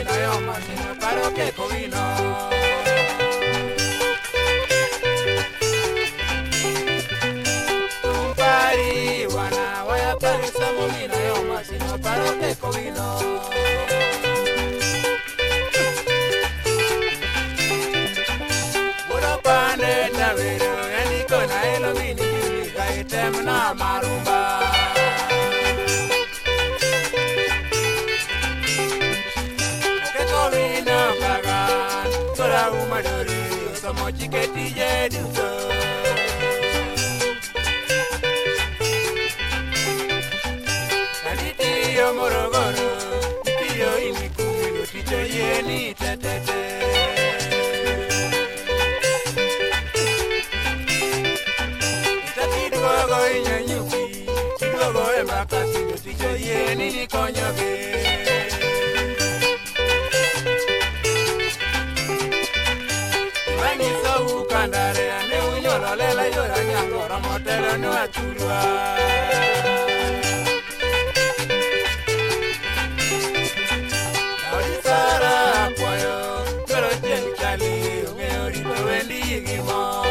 inayo masina paro ke povino Tumpari wana waya pari samo minayo masina paro ke povino Tem na maru so much you get the end Yo Morogoro, yo imikuyo ticho yeni tatete. Itatidogo inyanyuki, tidogo emakasi ticho yeni nikonyoge. Nyangoro motelo nwachulwa. Odisara apuoyo, koro chieng' chali, ong'eyo rito wendi gi mor.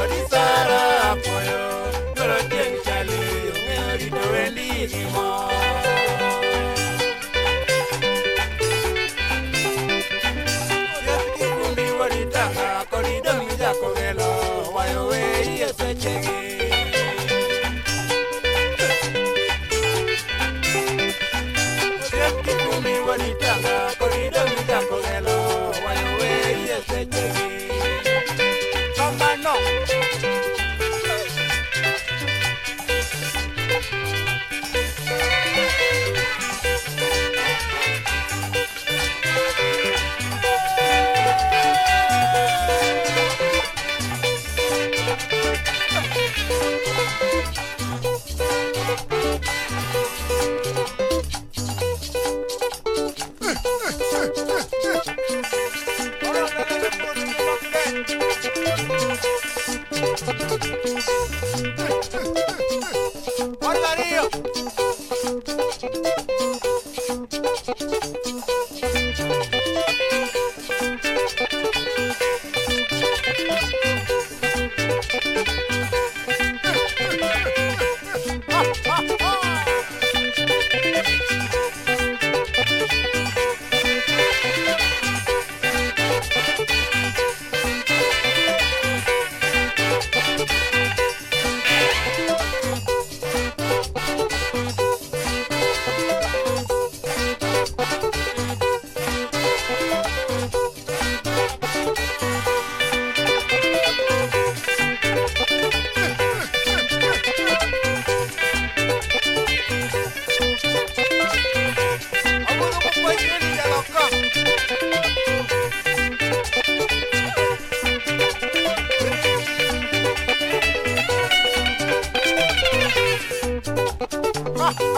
Odisara apuoyo, koro chieng' chali, ong'eyo rito wendi gi mor. buenito.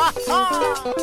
ああ!